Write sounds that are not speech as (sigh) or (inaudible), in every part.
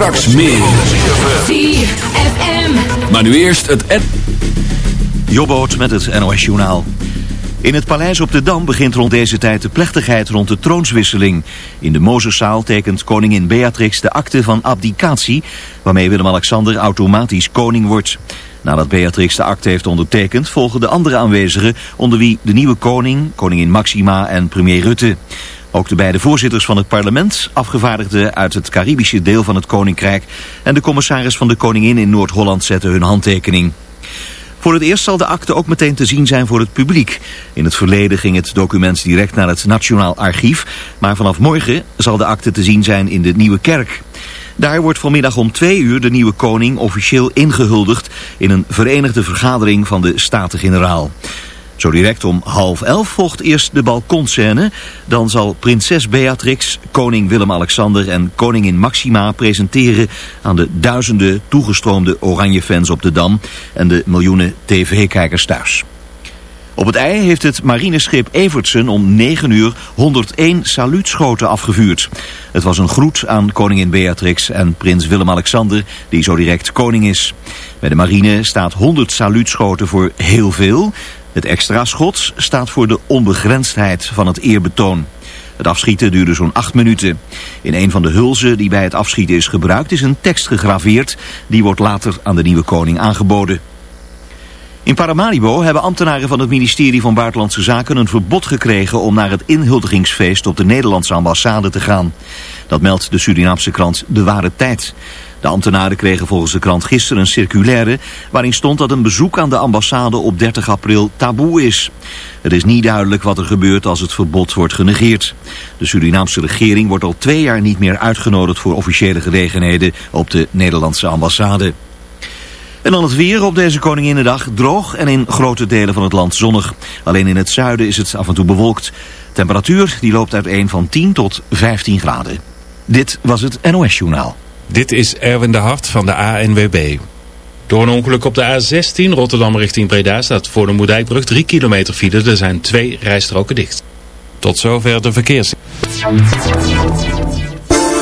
Straks meer. ZFM. Maar nu eerst het... N Jobboot met het NOS Journaal. In het paleis op de Dam begint rond deze tijd de plechtigheid rond de troonswisseling. In de Mozeszaal tekent koningin Beatrix de akte van abdicatie... waarmee Willem-Alexander automatisch koning wordt. Nadat Beatrix de akte heeft ondertekend volgen de andere aanwezigen... onder wie de nieuwe koning, koningin Maxima en premier Rutte. Ook de beide voorzitters van het parlement, afgevaardigden uit het Caribische deel van het koninkrijk... en de commissaris van de koningin in Noord-Holland zetten hun handtekening. Voor het eerst zal de akte ook meteen te zien zijn voor het publiek. In het verleden ging het document direct naar het Nationaal Archief... maar vanaf morgen zal de akte te zien zijn in de Nieuwe Kerk. Daar wordt vanmiddag om twee uur de nieuwe koning officieel ingehuldigd... in een verenigde vergadering van de Staten-Generaal. Zo direct om half elf volgt eerst de balkonscène. Dan zal prinses Beatrix, koning Willem-Alexander en koningin Maxima presenteren aan de duizenden toegestroomde Oranje-fans op de Dam en de miljoenen tv-kijkers thuis. Op het ei heeft het marineschip Evertsen om 9 uur 101 saluutschoten afgevuurd. Het was een groet aan koningin Beatrix en prins Willem-Alexander, die zo direct koning is. Bij de marine staat 100 saluutschoten voor heel veel. Het extra schot staat voor de onbegrensdheid van het eerbetoon. Het afschieten duurde zo'n acht minuten. In een van de hulzen die bij het afschieten is gebruikt is een tekst gegraveerd. Die wordt later aan de nieuwe koning aangeboden. In Paramaribo hebben ambtenaren van het ministerie van Buitenlandse Zaken een verbod gekregen om naar het inhuldigingsfeest op de Nederlandse ambassade te gaan. Dat meldt de Surinaamse krant De Ware Tijd. De ambtenaren kregen volgens de krant gisteren een circulaire waarin stond dat een bezoek aan de ambassade op 30 april taboe is. Het is niet duidelijk wat er gebeurt als het verbod wordt genegeerd. De Surinaamse regering wordt al twee jaar niet meer uitgenodigd voor officiële gelegenheden op de Nederlandse ambassade. En dan het weer op deze Koninginnedag droog en in grote delen van het land zonnig. Alleen in het zuiden is het af en toe bewolkt. Temperatuur die loopt uiteen van 10 tot 15 graden. Dit was het NOS Journaal. Dit is Erwin de Hart van de ANWB. Door een ongeluk op de A16 Rotterdam richting Breda staat voor de Moerdijkbrug 3 kilometer file. Er zijn twee rijstroken dicht. Tot zover de verkeers.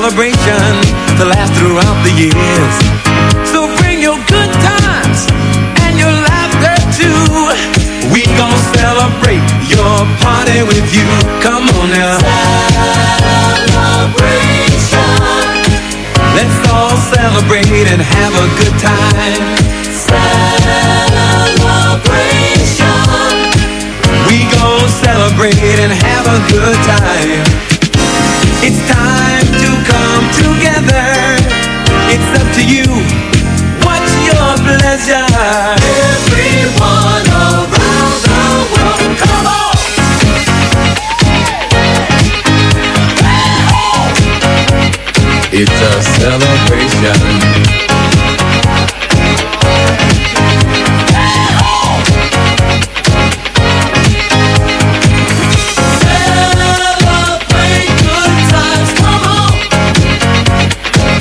Celebration to last throughout the years. So bring your good times and your laughter too. We gon' celebrate your party with you. Come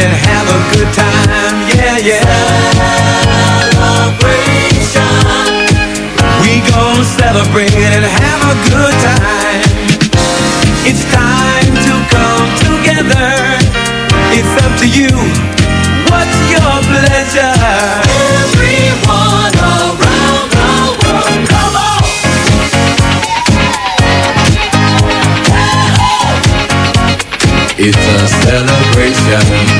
and have a good time. Yeah, yeah. celebration. We gon' celebrate and have a good time. It's time to come together. It's up to you. What's your pleasure? Everyone around the world, come on. It's a celebration.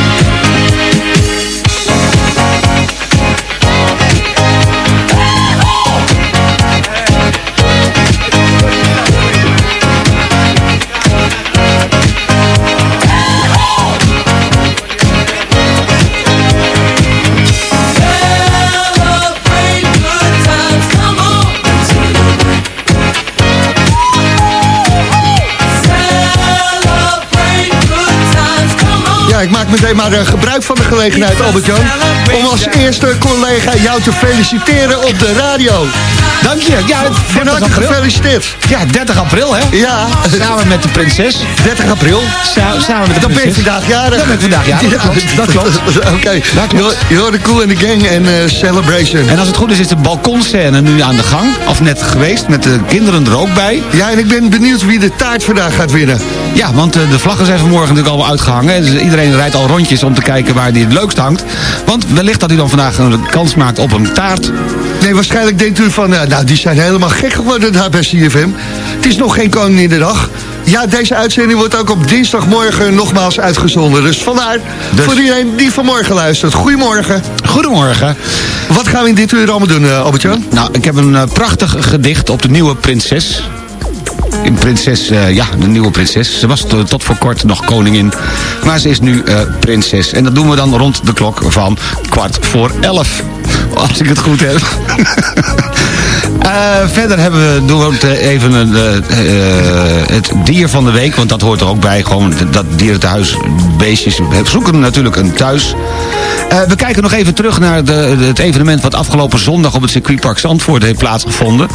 Ik maak meteen maar eh, gebruik van de gelegenheid, Albert-Jan. Om als eerste collega jou te feliciteren op de radio. Dank je. Ja, Van 30 harte gefeliciteerd. Ja, 30 april, hè? Ja, Samen met de prinses. 30 april. Sa- samen met de Dan ben je prinses. vandaag jarig. Dan ben ik vandaag jarig, dat klopt, dat klopt. (laughs) Oké, klopt. je Cool in the Gang en eh, Celebration. En als het goed is, is de balkonscène nu aan de gang. Of net geweest, met de kinderen er ook bij. Ja, en ik ben benieuwd wie de taart vandaag gaat winnen. Ja, want eh, de vlaggen zijn vanmorgen natuurlijk al uitgehangen. Dus iedereen rijdt al rondjes om te kijken waar die het leukst hangt. Want wellicht dat u dan vandaag een kans maakt op een taart. Nee, waarschijnlijk denkt u van, nou, die zijn helemaal gek geworden daar bij CFM. Het is nog geen koning in de dag. Ja, deze uitzending wordt ook op dinsdagmorgen nogmaals uitgezonden. Dus vandaar Dus- voor iedereen die vanmorgen luistert. Goedemorgen. Goedemorgen. Wat gaan we in dit uur allemaal doen, eh, Albert-Jan? Nou, ik heb een eh, prachtig gedicht op de nieuwe prinses. Een Prinses, eh, ja, de nieuwe prinses. Ze was to- tot voor kort nog koningin, maar ze is nu prinses. En dat doen we dan rond de klok van kwart voor elf. Als ik het goed heb. (laughs) Eh, verder hebben we, doen eh, even eh, het dier van de week, want dat hoort er ook bij. Gewoon dat dierentehuis, beestjes zoeken natuurlijk een thuis. Eh, we kijken nog even terug naar de, het evenement wat afgelopen zondag op het circuitpark Zandvoort heeft plaatsgevonden.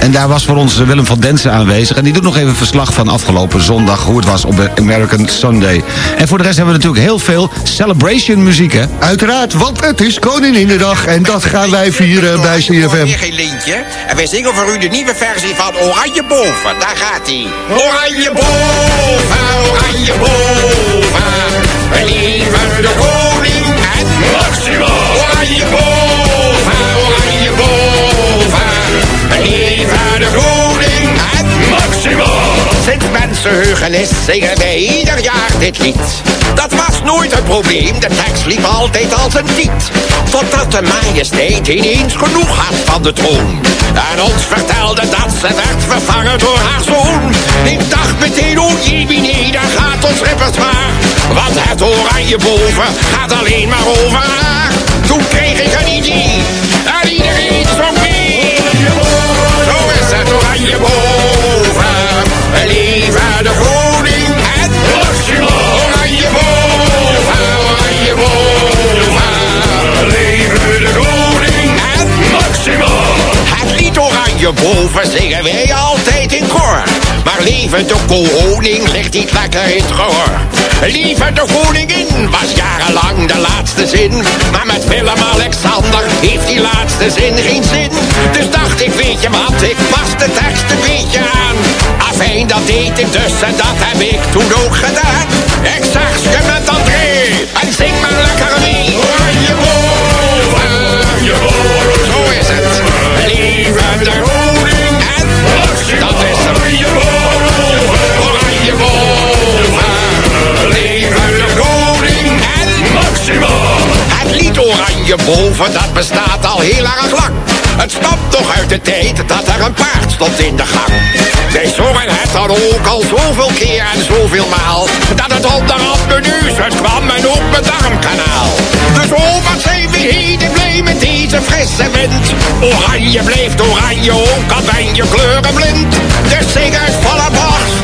En daar was voor ons Willem van Densen aanwezig. En die doet nog even verslag van afgelopen zondag, hoe het was op de American Sunday. En voor de rest hebben we natuurlijk heel veel celebration muziek, hè? Uiteraard, want het is koning in de dag en dat gaan wij vieren bij CFM. Weer geen lintje. En wij zingen voor u de nieuwe versie van Oranje Boven. Daar gaat hij. Oranje Boven, Oranje Boven. We leven de koning Sinds mensenheugenis zingen wij ieder jaar dit lied. Dat was nooit een probleem, de tekst liep altijd als een tiet. Totdat de majesteit ineens genoeg had van de troon. En ons vertelde dat ze werd vervangen door haar zoon. Ik dacht meteen, oh jee, daar gaat ons repertoire. Want het oranje boven gaat alleen maar over haar. Toen kreeg ik een idee, en iedereen zong mee. Zo is het oranje boven. Leven de koning en Maxima. Oranje boven, oranje boven. Leven de koning en Maxima. Het lied oranje boven zingen wij altijd in koor. Maar leven de koning ligt niet lekker in het gehoor. Leven de koningin was jarenlang de laatste zin. Maar met Willem-Alexander heeft die laatste zin geen zin. Dus dacht ik, weet je wat, ik pas de tekst een beetje aan. Afijn, dat deed ik dus en dat heb ik toen ook gedaan. Ik zag je met André en zing maar lekker mee. Oranje boven, oranje boven, zo is het. Leven de koning en dat is hem. Oranje boven. Leven de koning en Maxima. Het lied Oranje boven, dat bestaat al heel erg lang. Het stamt nog uit de tijd dat er een paard stond in de gang. Wij zongen het dan ook al zoveel keer en zoveel maal. Dat het onderhand mijn neus kwam en ook mijn darmkanaal. Dus oh, wat zijn we blij met deze frisse wind. Oranje blijft oranje, ook al je kleurenblind. Dus zing uit volle borst,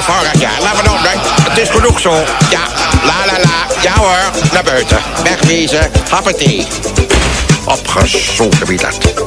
we nog, het is genoeg zo. Ja, la la la. Ja hoor, naar buiten. Wegwezen, happatee. Opgezogen wie dat.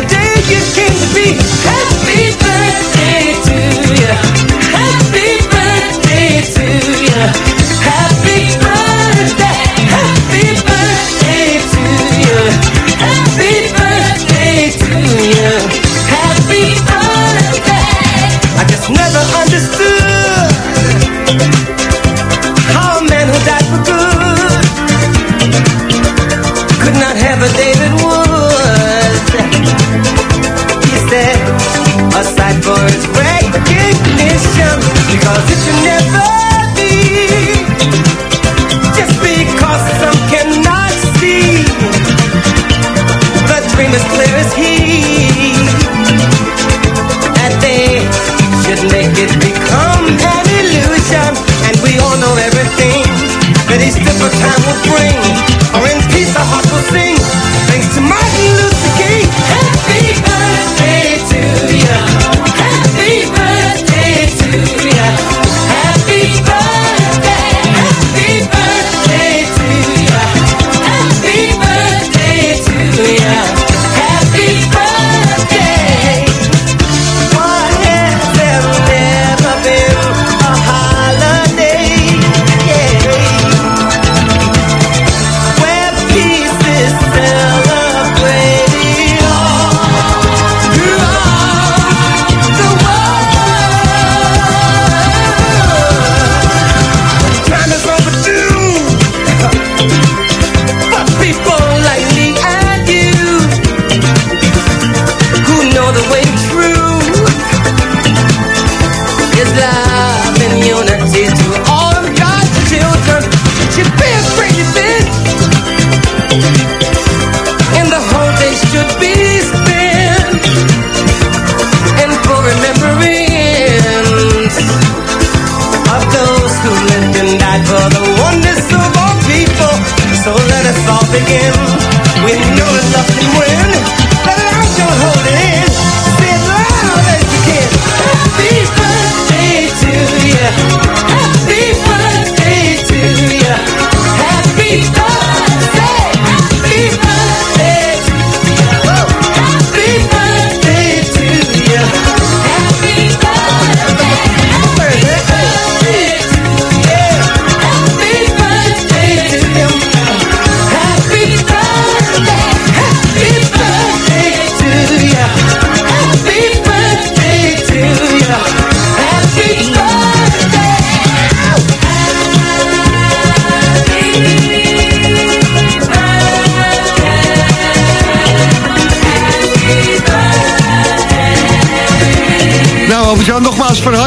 The day you came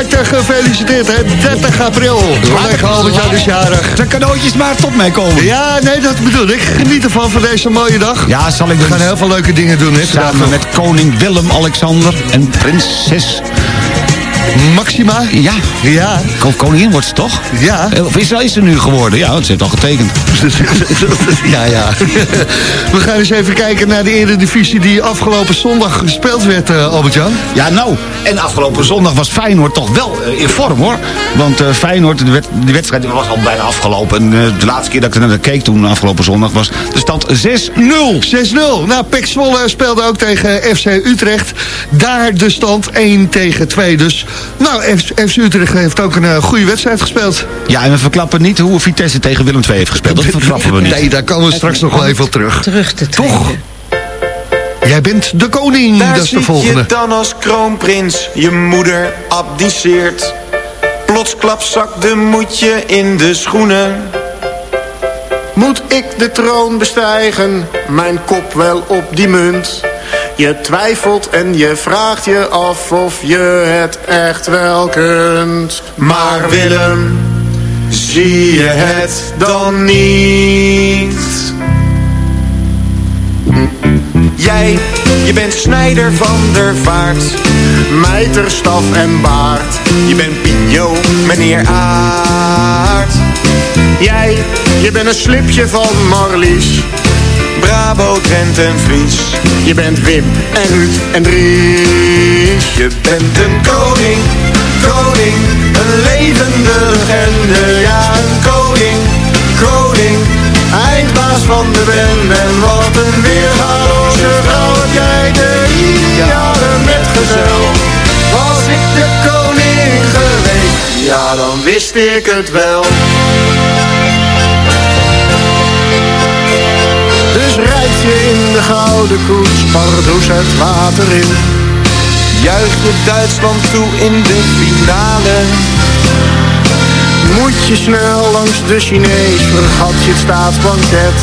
harte gefeliciteerd, hè. 30 april. Collega Albert-Jan is jarig. De cadeautjes maar tot mij komen. Ja, nee, dat bedoel ik. Geniet ervan van deze mooie dag. Ja, zal ik We gaan heel veel leuke dingen doen, hè. Samen met koning Willem-Alexander en prinses... Maxima. Ja, Ja, ko- koningin wordt ze toch? ja. Eh, Of is, is ze nu geworden? Ja, want ze heeft al getekend. (laughs) ja, ja. (laughs) We gaan eens even kijken naar de eredivisie die afgelopen zondag gespeeld werd, eh, Albert-Jan. Ja, nou, en afgelopen zondag was Feyenoord toch wel eh, in vorm, hoor. Want Feyenoord, de, wed- de wedstrijd was al bijna afgelopen. En de laatste keer dat ik er naar keek toen, afgelopen zondag, was de stand 6-0. 6-0. Nou, Pek Zwolle speelde ook tegen FC Utrecht. Daar de stand 1 tegen 2. Dus, nou, FC Utrecht heeft ook een eh, goede wedstrijd gespeeld. Ja, en we verklappen niet hoe Vitesse tegen Willem II heeft gespeeld. Dat (laughs) verklappen we niet. Nee, daar komen we straks nog wel even op terug. Terug te treden. Toch? Jij bent de koning, Daar dat is de zit volgende. je dan als kroonprins, je moeder abdiceert. Plotsklap zakt de moedje in de schoenen. Moet ik de troon bestijgen, mijn kop wel op die munt? Je twijfelt en je vraagt je af of je het echt wel kunt. Maar Willem, zie je het dan niet? Jij, je bent snijder van der vaart. Mijterstaf en baard, Je bent Pio, meneer Aard. jij, je bent een slipje van Marlies. Bravo, Drent en Fries. Je bent Wim en Ruud en Dries. Je bent een koning, koning, een levende legende. Ja, een koning, koning, Eindbaas van de band. En wat een weergaloze vrouw heb jij de ideale metgezel. Was ik de koning geweest, ja dan wist ik het wel. In de gouden koets, pardoes het water in. Juich je Duitsland toe in de finale. Moet je snel langs de Chinees, vergat je het staatsbanket.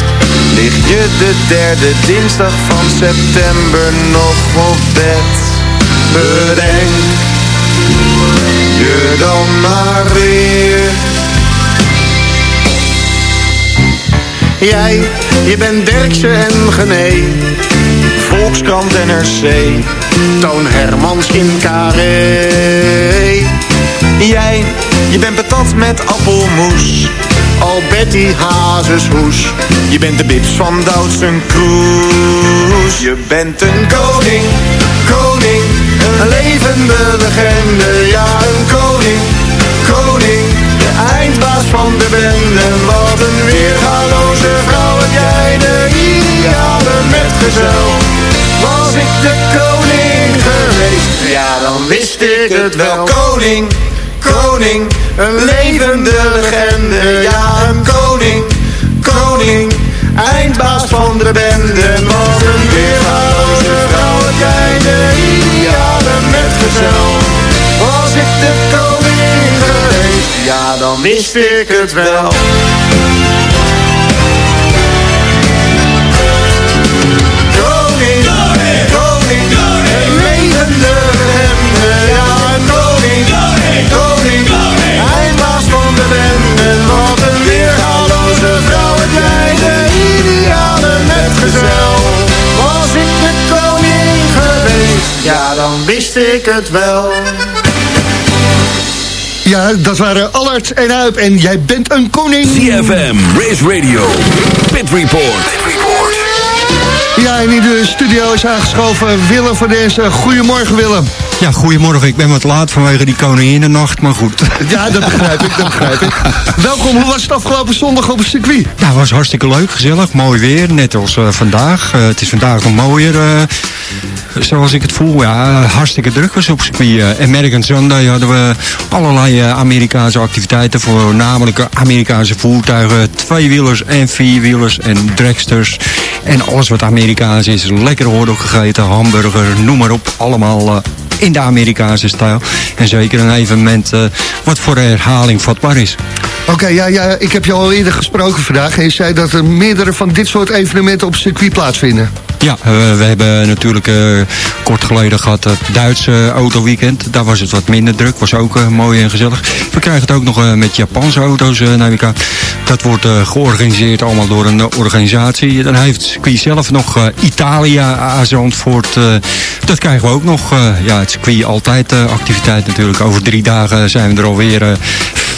Lig je de derde dinsdag van september nog op bed. Bedenk je dan maar weer. Jij, je bent Derksen en Gené. Volkskrant NRC. Toon Hermans in Carré. Jij, je bent patat met appelmoes. Alberti Hazeshoes. Je bent de bips van Doutzen Kroes. Je bent een koning, koning. Een levende legende, ja een koning, koning. De eindbaas van de bende. Wat een weergaloze vrouw metgezel. Was ik de koning geweest, ja dan wist ik het wel. Koning, koning. Een levende legende, ja een koning, koning. Eindbaas van de bende, wat een weergaloze vrouw heb jij, de ideale metgezel. Was ik de koning geweest, ja dan wist ik het wel. Ja een koning, koning, eindbaas van de bende. Wat een weergaloze vrouw heb jij, de ideale metgezel. Was ik de koning geweest, ja dan wist ik het wel. Ja, dat waren Allard en Huip en jij bent een koning. CFM, Race Radio, Pit Report. Ja, en in de studio is aangeschoven Willem van deze. Goedemorgen Willem. Ja, goedemorgen. Ik ben wat laat vanwege die koninginnennacht, maar goed. Ja, dat begrijp ik, dat begrijp ik. Welkom, hoe was het afgelopen zondag op het circuit? Ja, het was hartstikke leuk, gezellig, mooi weer, net als eh, vandaag. Eh, het is vandaag nog mooier, eh, zoals ik het voel. Ja, hartstikke druk was op circuit. American Sunday hadden we allerlei Amerikaanse activiteiten, voornamelijk Amerikaanse voertuigen, tweewielers en vierwielers en dragsters. En alles wat Amerikaans is, lekker hotdog gegeten, hamburger, noem maar op, allemaal in de Amerikaanse stijl. En zeker een evenement uh, wat voor herhaling vatbaar is. Oké, ja, ja, ik heb je al eerder gesproken vandaag. En je zei dat er meerdere van dit soort evenementen op circuit plaatsvinden. Ja, uh, we hebben natuurlijk uh, kort geleden gehad het Duitse autoweekend. Daar was het wat minder druk, was ook mooi en gezellig. We krijgen het ook nog met Japanse auto's naar. Dat wordt georganiseerd allemaal door een organisatie. Dan heeft circuit zelf nog Italia, Azantvoort. dat krijgen we ook nog. ja, het circuit altijd activiteit natuurlijk. Over drie dagen zijn we er alweer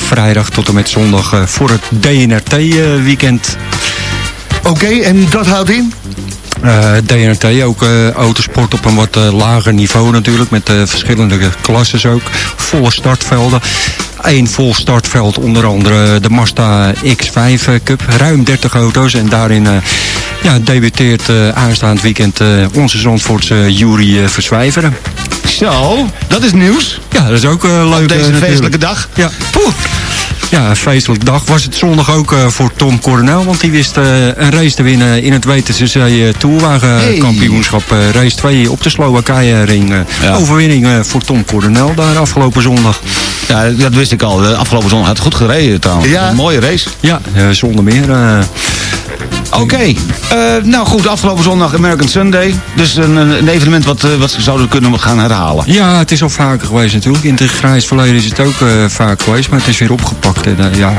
vrijdag tot en met zondag voor het DNRT-weekend. Oké, en dat houdt in? Uh, DNRT, ook uh, autosport op een wat uh, lager niveau natuurlijk, met verschillende klasses ook. Volle startvelden. Eén vol startveld, onder andere de Mazda X5 Cup. Ruim 30 auto's en daarin ja, debuteert aanstaand weekend onze Zandvoortse Jury Verzwijveren. Zo, dat is nieuws. Ja, dat is ook leuk. Op deze feestelijke dag. Ja. Poeh. Ja, een dag. Was het zondag ook uh, voor Tom Coronel. Want die wist uh, een race te winnen in het WTCC uh, Tourwagenkampioenschap. Hey. race 2 op de Slowakije ring. Ja. Overwinning voor Tom Coronel daar afgelopen zondag. Ja, dat wist ik al. De afgelopen zondag had het goed gereden trouwens. Ja. Een mooie race. Ja, zonder meer. Oké, okay. uh, nou goed, afgelopen zondag American Sunday. Dus een, een evenement wat, uh, wat zouden we kunnen gaan herhalen. Ja, het is al vaker geweest natuurlijk. In het grijs verleden is het ook uh, vaak geweest, maar het is weer opgepakt. En, ja,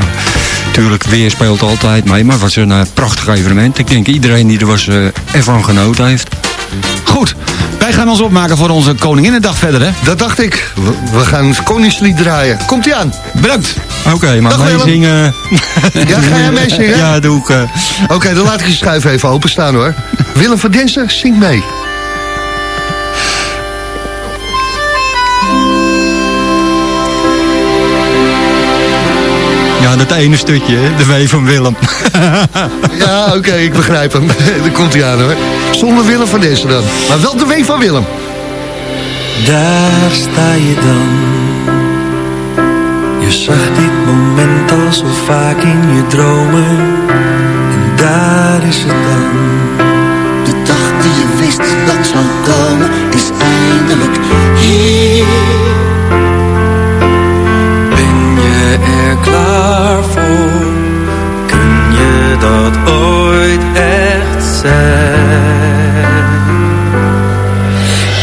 natuurlijk, weer speelt altijd mee, maar het was een prachtig evenement. Ik denk iedereen die er was ervan genoten heeft. Goed, wij gaan ons opmaken voor onze Koninginnedag verder, hè? Dat dacht ik. We, gaan het Koningslied draaien. Komt ie aan. Bedankt. Oké, okay, maar meezingen... (laughs) Ja, ga jij meezingen? Ja, doe ik. Uh... Oké, okay, dan laat ik je schuif even openstaan, hoor. Willem van Dinsen, zing mee. ene stukje, de W van Willem. (laughs) ja, oké, ik begrijp hem. (laughs) Daar komt hij aan hoor. Zonder Willem van deze dan. Maar wel de W van Willem. Daar sta je dan. Je zag dit moment al zo vaak in je dromen. En daar is het dan. De dag die je wist dat zou komen, is eindelijk hier er klaar voor? Kun je dat ooit echt zijn?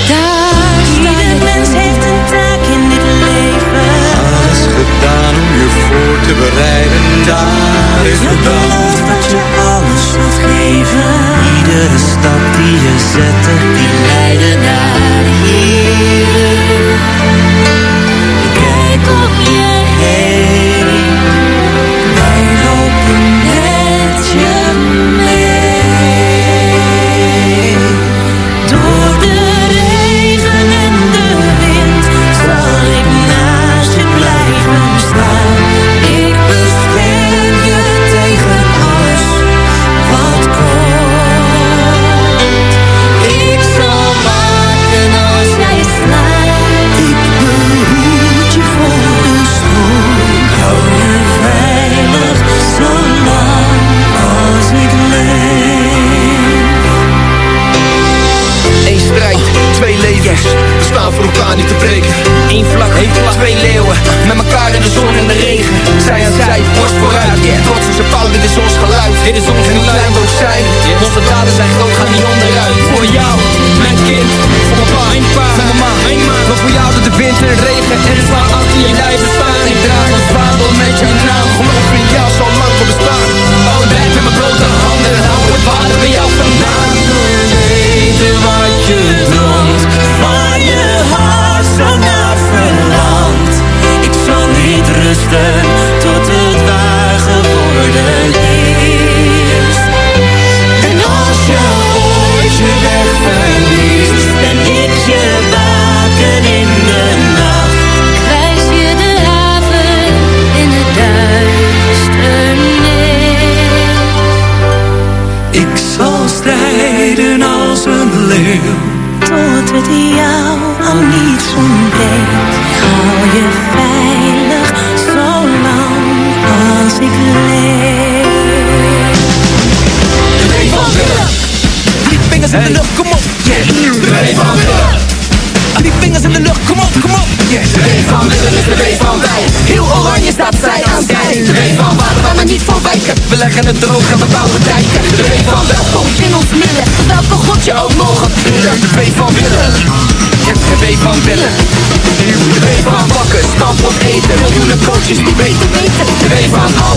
Daar Ieder mens heeft een taak in dit leven. Alles gedaan om je voor te bereiden. Daar is het dan dat je alles wilt geven. Iedere stap die je zette, die leidde naar hier.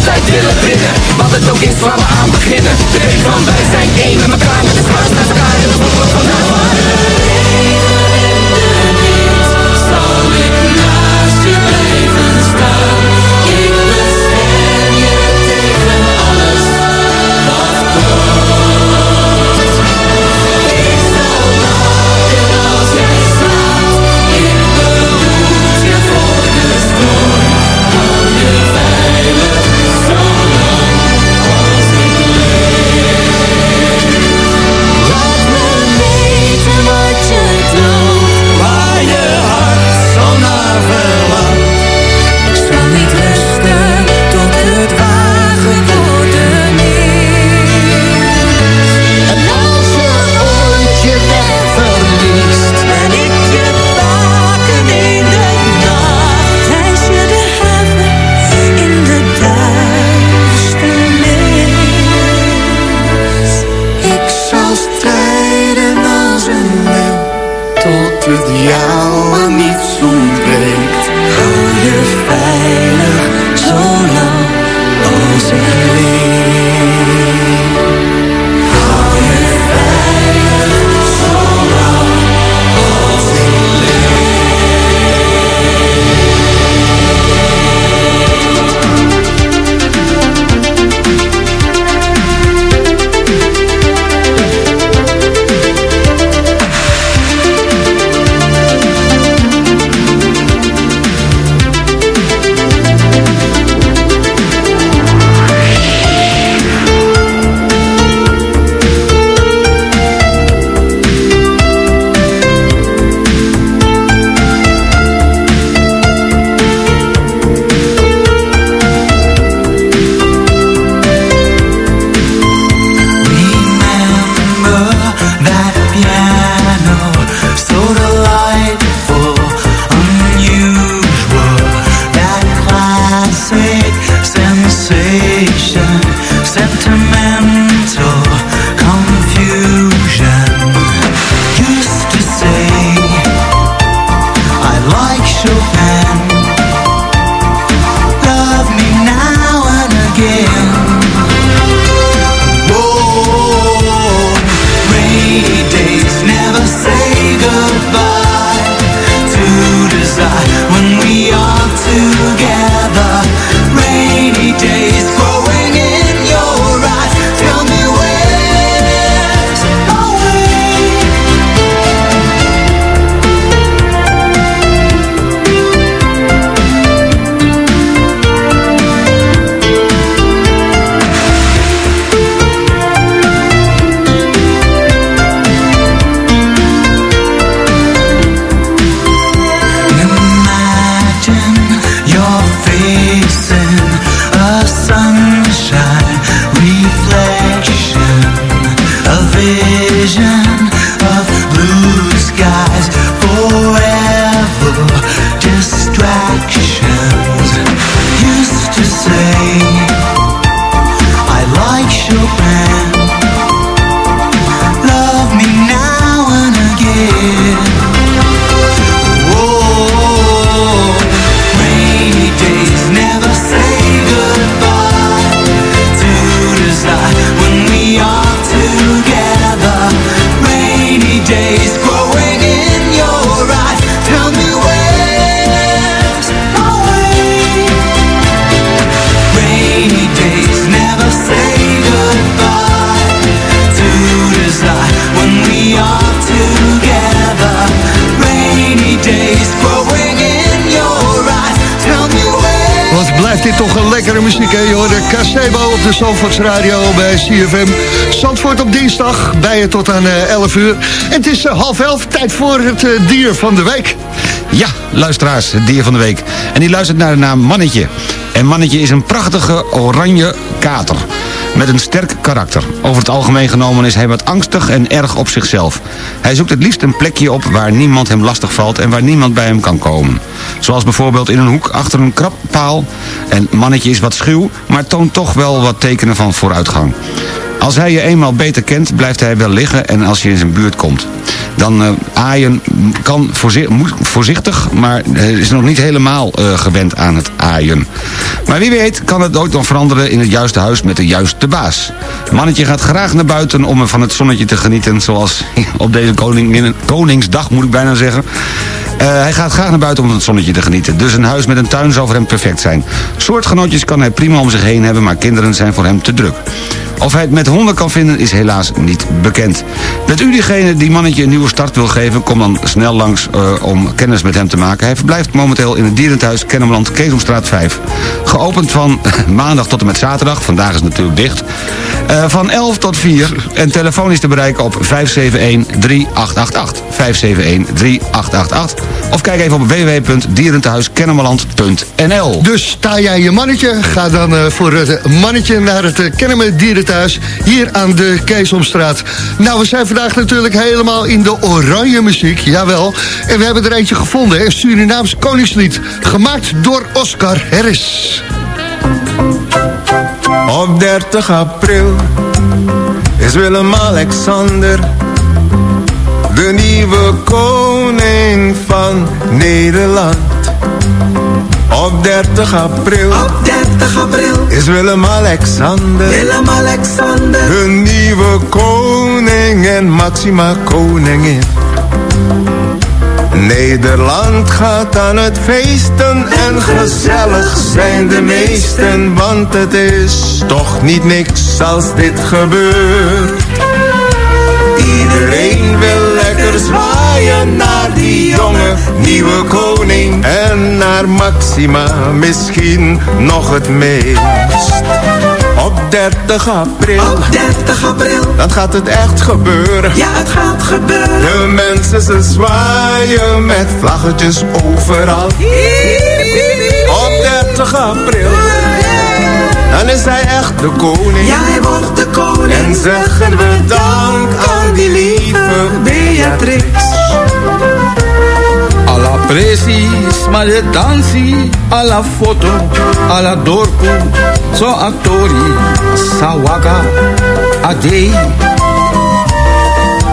altijd willen winnen. Wat het ook is waar we aan beginnen. De van wij zijn één met elkaar, met de Casebo op de Zandvoorts Radio bij CFM. Zandvoort op dinsdag, bij je tot aan eh, 11 uur. En het is eh, half elf, tijd voor het eh, dier van de week. Ja, luisteraars, het dier van de week. En die luistert naar de naam Mannetje. En Mannetje is een prachtige oranje kater. Met een sterk karakter. Over het algemeen genomen is hij wat angstig en erg op zichzelf. Hij zoekt het liefst een plekje op waar niemand hem lastig valt... en waar niemand bij hem kan komen. Zoals bijvoorbeeld in een hoek achter een krabpaal. En Mannetje is wat schuw, maar toont toch wel wat tekenen van vooruitgang. Als hij je eenmaal beter kent, blijft hij wel liggen en als je in zijn buurt komt. Dan eh, aaien kan voorzichtig, maar hij is nog niet helemaal eh, gewend aan het aaien. Maar wie weet kan het ooit nog veranderen in het juiste huis met de juiste baas. Mannetje gaat graag naar buiten om van het zonnetje te genieten, zoals (laughs) op deze koningin, Koningsdag moet ik bijna zeggen. Eh, hij gaat graag naar buiten om het zonnetje te genieten. Dus een huis met een tuin zou voor hem perfect zijn. Soortgenootjes kan hij prima om zich heen hebben, maar kinderen zijn voor hem te druk. Of hij het met honden kan vinden is helaas niet bekend. Bent u diegene die mannetje een nieuwe start wil geven... kom dan snel langs eh, om kennis met hem te maken. Hij verblijft momenteel in het dierenthuis Kennemerland, Keesomstraat 5. Geopend van (laughs) maandag tot en met zaterdag. Vandaag is het natuurlijk dicht. Eh, van 11 tot 4. En telefoon is te bereiken op 571-3888. 571-3888. Of kijk even op www.dierentehuiskennemerland.nl Dus sta jij je mannetje, ga dan eh, voor het mannetje naar het uh, Kennemer Dierenthuis... hier aan de Keesomstraat. Nou, we zijn vandaag natuurlijk helemaal in de oranje muziek, jawel. En we hebben er eentje gevonden, een Surinaams koningslied... gemaakt door Oscar Harris. Op 30 april is Willem-Alexander de nieuwe koning van Nederland. Op 30 april, Op 30 april is Willem-Alexander Willem-Alexander de nieuwe koning en Maxima koningin. Nederland gaat aan het feesten en gezellig zijn de meesten, want het is toch niet niks als dit gebeurt. Iedereen wil lekker zwaaien naar die jonge nieuwe koning en naar Maxima misschien nog het meest. Op 30 april, Op 30 april dan gaat het echt gebeuren. Ja, het gaat gebeuren De mensen ze zwaaien met vlaggetjes overal. Op 30 april, dan is hij echt de koning. Ja, hij wordt de koning En zeggen we dank aan die lieve Beatrix. Precies, maar de dansi, alla foto, alla dorpo, so actori, sawaka, ade.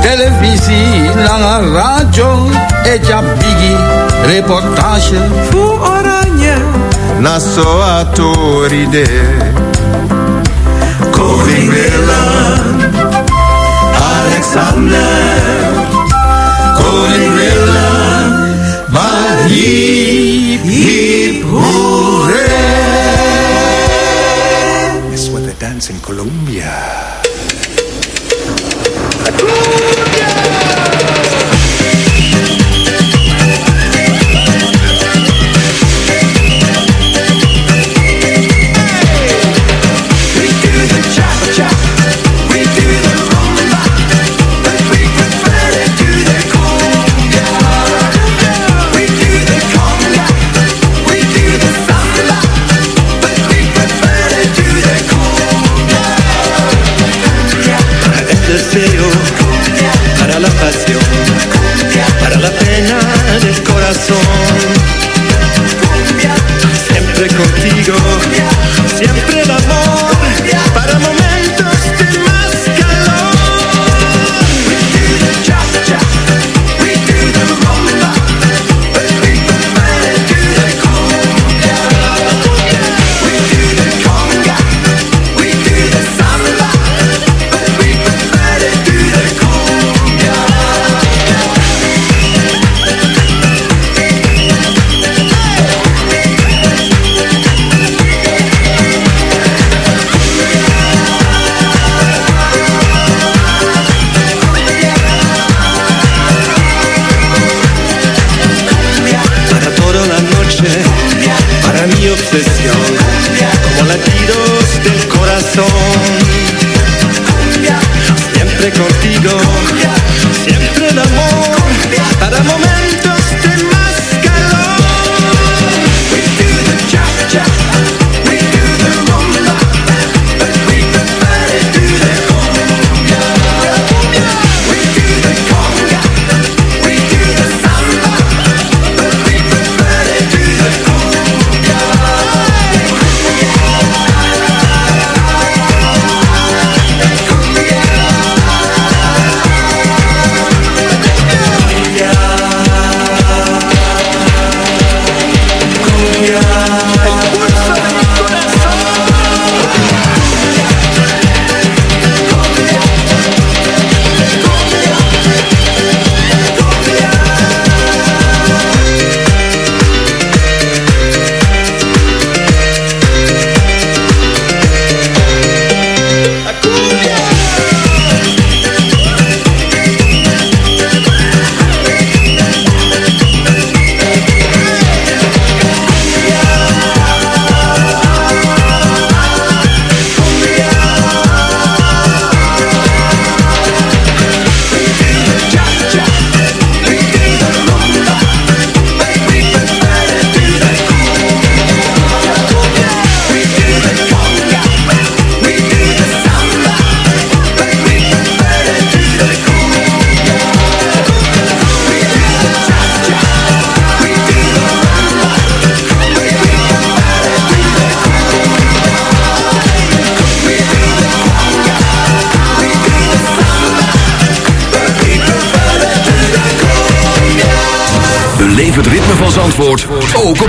Televisie, lange radio, etja biggie, reportage. Voor oranje Na so autoride. Koning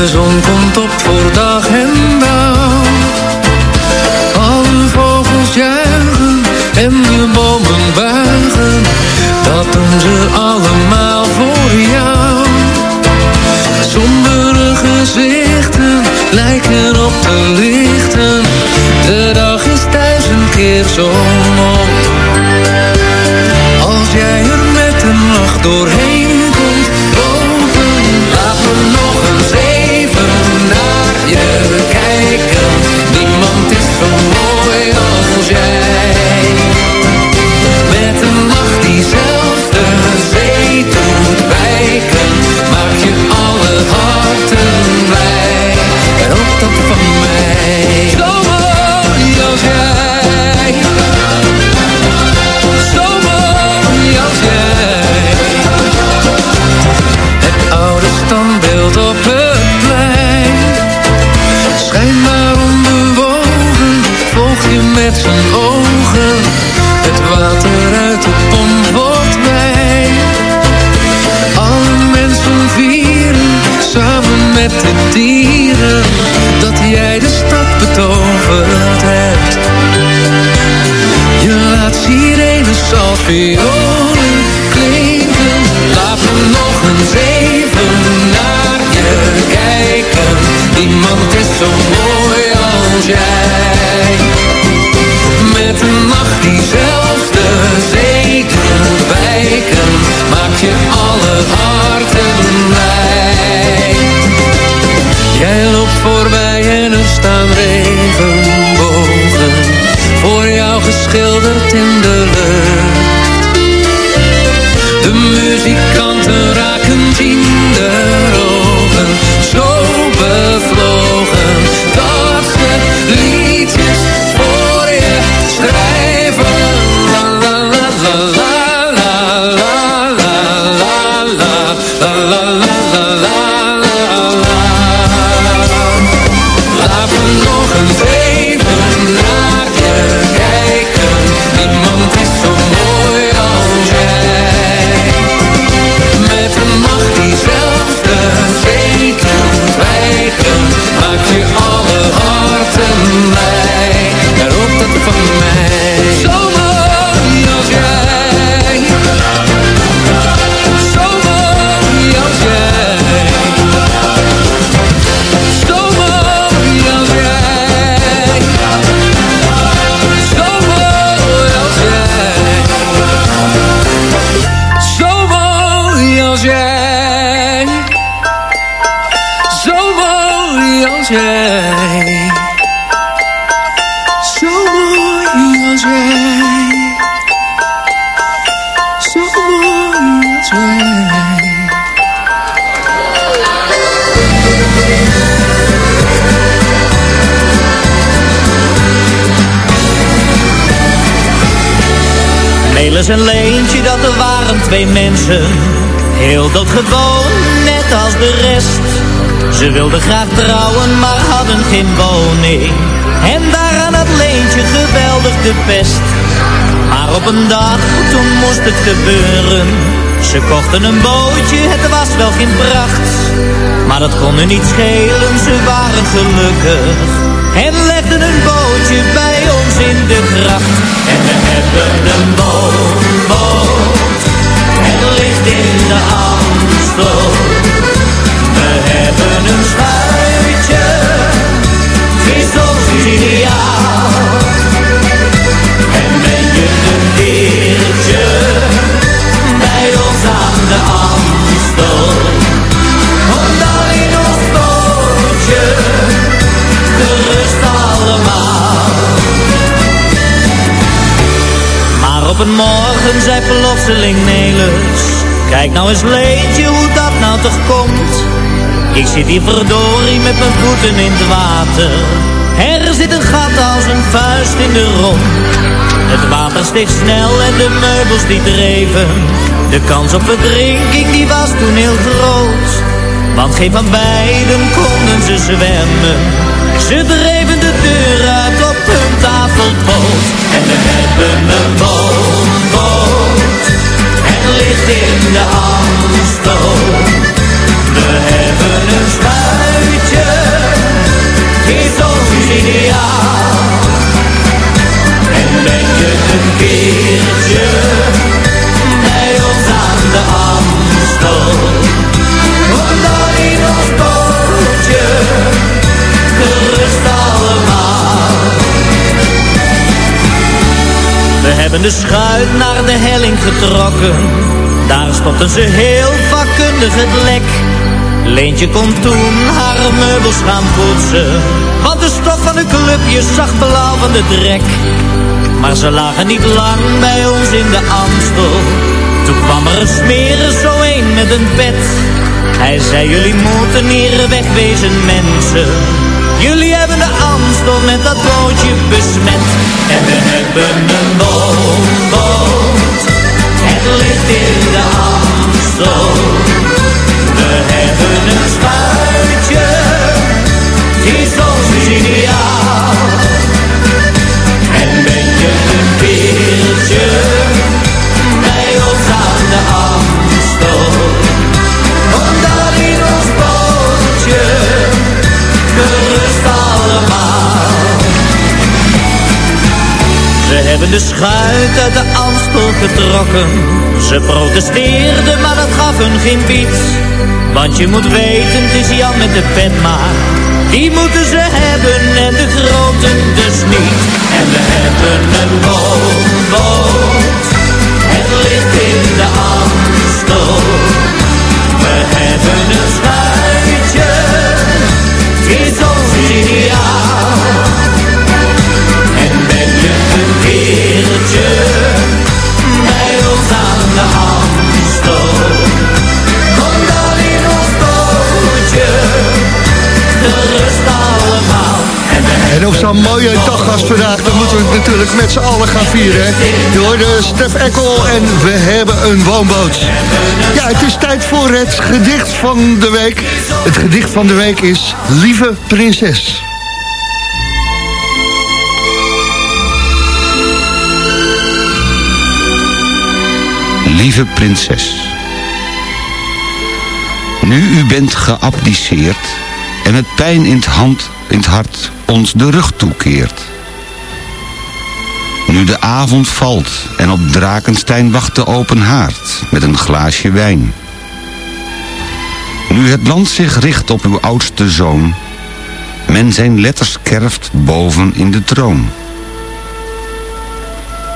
De zon komt op voor dag en dag. Alle vogels juichen en de bomen buigen. Dat doen ze allemaal voor jou. Sombere gezichten lijken op de lichten. De dag is duizend keer zo. feel. Melis en Leentje, dat er waren twee mensen. Heel doodgewoon, net als de rest. Ze wilden graag trouwen, maar hadden geen woning. En daaraan had Leentje geweldig de pest. Maar op een dag, toen moest het gebeuren. Ze kochten een bootje, het was wel geen pracht. Maar dat kon hun niet schelen, ze waren gelukkig. En legden een bootje bij ons in de gracht. En we hebben een woonboot. We hebben een schuitje. Het is ons ideaal. En ben je een keertje bij ons aan de Amstel. Kom dan in ons bootje, gerust allemaal. Maar op een morgen zei plotseling Nelis, kijk nou eens Leentje hoe dat nou toch komt. Ik zit hier verdorie met mijn voeten in het water. Er zit een gat als een vuist in de romp. Het water steeg snel en de meubels die dreven. De kans op verdrinking die was toen heel groot. Want geen van beiden konden ze zwemmen. Ze dreven de deur uit op hun tafelpoot. En we hebben een woonboot. De Amstel. We hebben een schuitje. Is ons ideaal. En ben je een keertje bij ons aan de Amstel. Kom dan in ons bootje, gerust allemaal. We hebben de schuit naar de helling getrokken. Stopten ze heel vakkundig het lek. Leentje kon toen haar meubels gaan poetsen. Want de stof van de clubje zag blauw van de drek. Maar ze lagen niet lang bij ons in de Amstel. Toen kwam er een smerig zo een met een pet. Hij zei, jullie moeten hier wegwezen mensen. Jullie hebben de Amstel met dat bootje besmet. En we hebben een woonboot. Het ligt in de Amstel. We hebben een spuitje. Hebben de schuit uit de Amstel getrokken. Ze protesteerden, maar dat gaf hun geen bied. Want je moet weten, het is Jan met de pet maar. Die moeten ze hebben en de groten dus niet. En we hebben een woonboot. Het ligt in de Amstel. We hebben een schuitje. Het is ons ideaal. Zo'n mooie dag als vandaag, dan moeten we natuurlijk met z'n allen gaan vieren. hè. Je Stef Eckel en we hebben een woonboot. Ja, het is tijd voor het gedicht van de week. Het gedicht van de week is Lieve Prinses. Lieve prinses. Nu u bent geabdiceerd en met pijn in het, hand, in het hart ons de rug toekeert. Nu de avond valt en op Drakenstein wacht de open haard met een glaasje wijn. Nu het land zich richt op uw oudste zoon, men zijn letters kerft boven in de troon.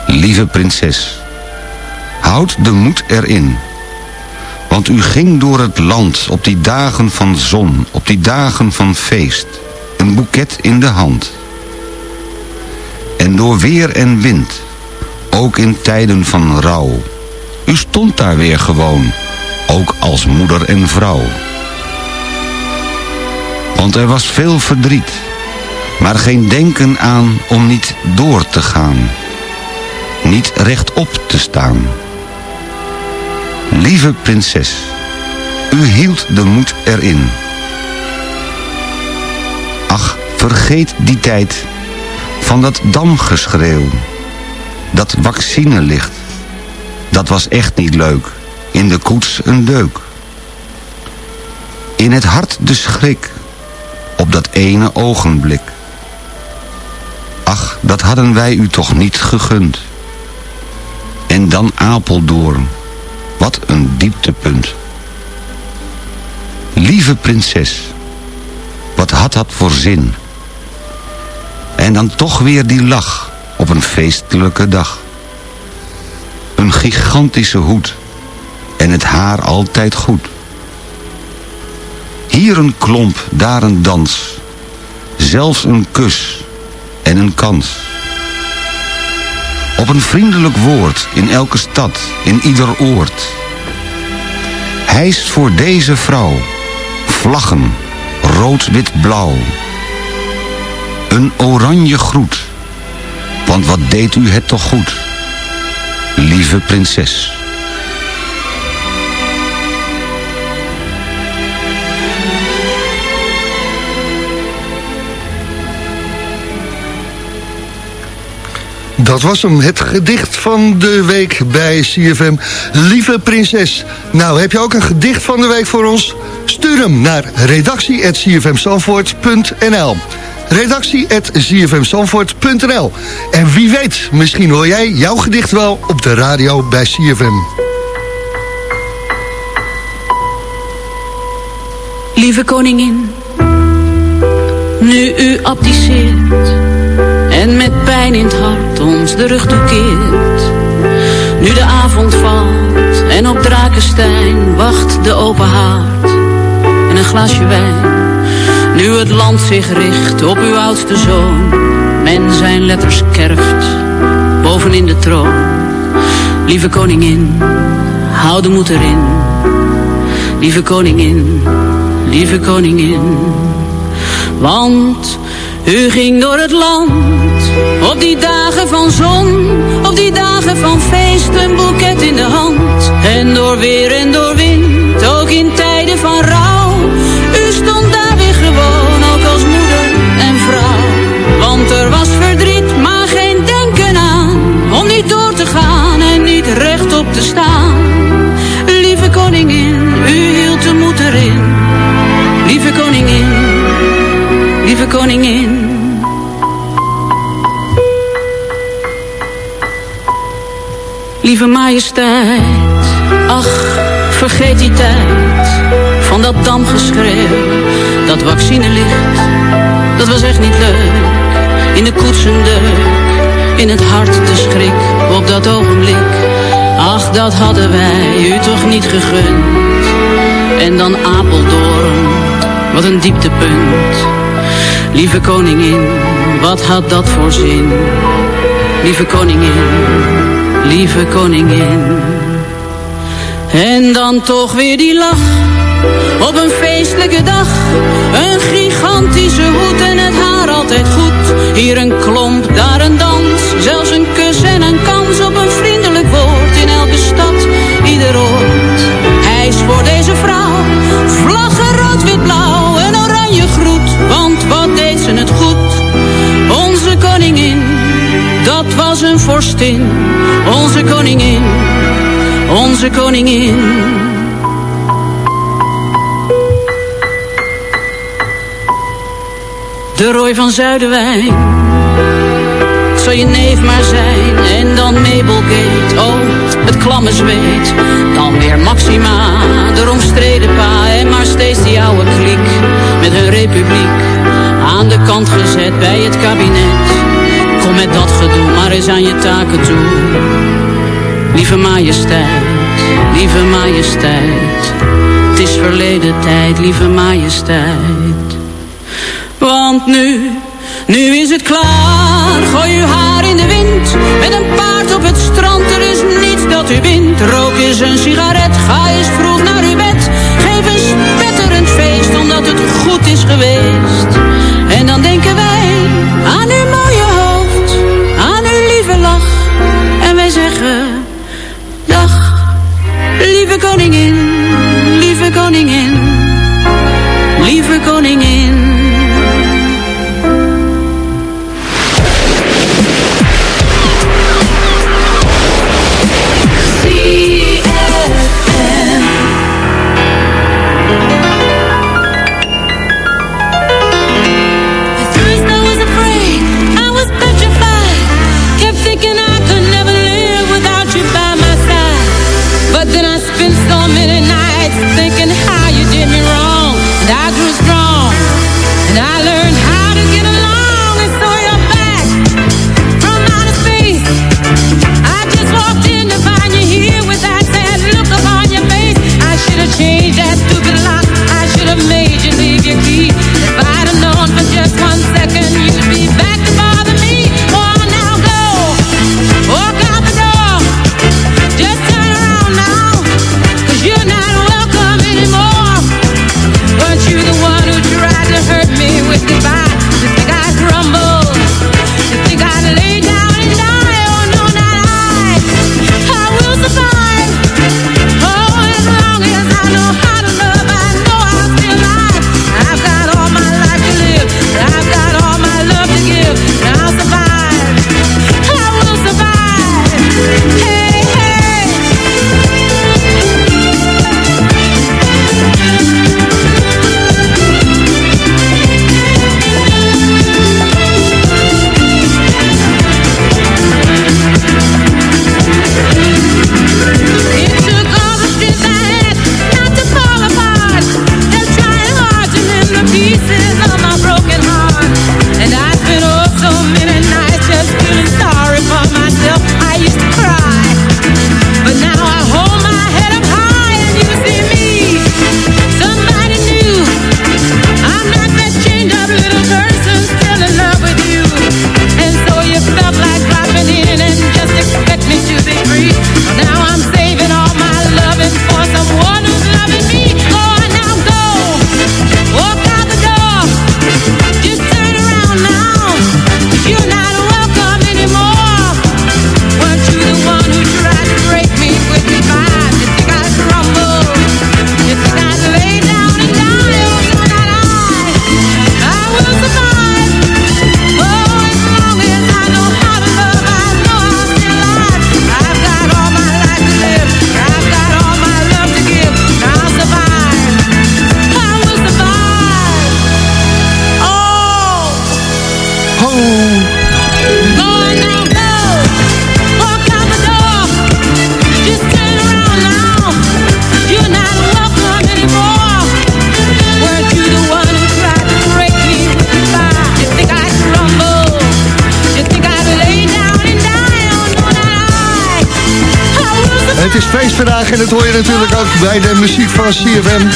Lieve prinses, houd de moed erin. Want u ging door het land op die dagen van zon, op die dagen van feest, een boeket in de hand. En door weer en wind, ook in tijden van rouw, u stond daar weer gewoon, ook als moeder en vrouw. Want er was veel verdriet, maar geen denken aan om niet door te gaan. niet rechtop te staan. Lieve prinses, u hield de moed erin. Ach, vergeet die tijd van dat damgeschreeuw. Dat vaccinelicht, dat was echt niet leuk. In de koets een deuk. In het hart de schrik, op dat ene ogenblik. Ach, dat hadden wij u toch niet gegund. En dan Apeldoorn, wat een dieptepunt. Lieve prinses, wat had dat voor zin? En dan toch weer die lach op een feestelijke dag. Een gigantische hoed en het haar altijd goed. Hier een klomp, daar een dans. Zelfs een kus en een kans. Op een vriendelijk woord in elke stad, in ieder oord. Hijst voor deze vrouw vlaggen, rood, wit, blauw. Een oranje groet, want wat deed u het toch goed, lieve prinses. Dat was hem, het gedicht van de week bij CFM. Lieve prinses. Nou, heb je ook een gedicht van de week voor ons? Stuur hem naar redactie.cfmzandvoort.nl redactie.cfmzandvoort.nl En wie weet, misschien hoor jij jouw gedicht wel op de radio bij CFM. Lieve koningin, nu u abdiceert en met in het hart ons de rug toekeert. Nu de avond valt en op Drakenstein wacht de open haard en een glasje wijn. Nu het land zich richt op uw oudste zoon, men zijn letters kerft bovenin de troon. Lieve koningin, hou de moed erin. Lieve koningin, lieve koningin, want u ging door het land op die dagen van zon, op die dagen van feest, een boeket in de hand. En door weer en door wind, ook in tijden van rouw. U stond daar weer gewoon, ook als moeder en vrouw. Want er was verdriet, maar geen denken aan. Om niet door te gaan en niet rechtop te staan. Lieve koningin, u hield de moed erin. Lieve koningin, lieve koningin. Lieve majesteit, ach, vergeet die tijd van dat damgeschreeuw, dat vaccinelicht, dat was echt niet leuk. In de koetsendeuk, in het hart de schrik, op dat ogenblik, ach, dat hadden wij u toch niet gegund. En dan Apeldoorn, wat een dieptepunt. Lieve koningin, wat had dat voor zin? Lieve koningin lieve koningin. En dan toch weer die lach, op een feestelijke dag. Een gigantische hoed en het haar altijd goed. Hier een klomp, daar een dans, zelfs een kus en een kans op een vriendelijk woord. In elke stad, ieder oord. Hij is voor deze vrouw, vlaggen rood, wit, blauw, Dat was een vorstin, onze koningin, onze koningin. De rooi van Zuiderwijn, zal je neef maar zijn. En dan Mabel Gate, oh, het klamme zweet. Dan weer Maxima, de omstreden pa. En maar steeds die oude kliek, met hun republiek. Aan de kant gezet bij het kabinet. Kom met dat gedoe, maar eens aan je taken toe. Lieve majesteit, lieve majesteit. Het is verleden tijd, lieve majesteit. Want nu, nu is het klaar. Gooi uw haar in de wind. Met een paard op het strand, er is niets dat u wint. Rook eens een sigaret, ga eens vroeg naar uw bed. Geef een spetterend feest, omdat het goed is geweest. En dan denken wij aan uw mooie Lieve koningin, lieve koningin, feest vandaag en dat hoor je natuurlijk ook bij de muziek van CFM.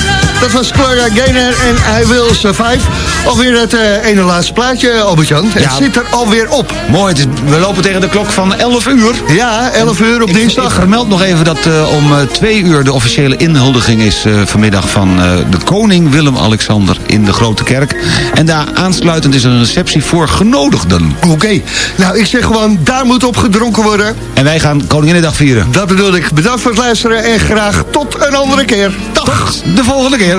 Dat was Clara Gaynor en I Will Survive. Alweer het eh, ene laatste plaatje, Albert-Jan. Het zit er alweer op. Mooi, is, we lopen tegen de klok van 11 uur. Ja, 11 uur op Ik- dinsdag. Ik vermeld nog even dat eh, om eh, twee uur de officiële inhuldiging is eh, vanmiddag van eh, de koning Willem-Alexander in de Grote Kerk. En daar aansluitend is er een receptie voor genodigden. Oké, nou ik zeg gewoon, daar moet op gedronken worden. En wij gaan Koninginnedag vieren. Dat bedoel ik. Bedankt voor het luisteren en graag tot een andere keer. Dag. De volgende keer.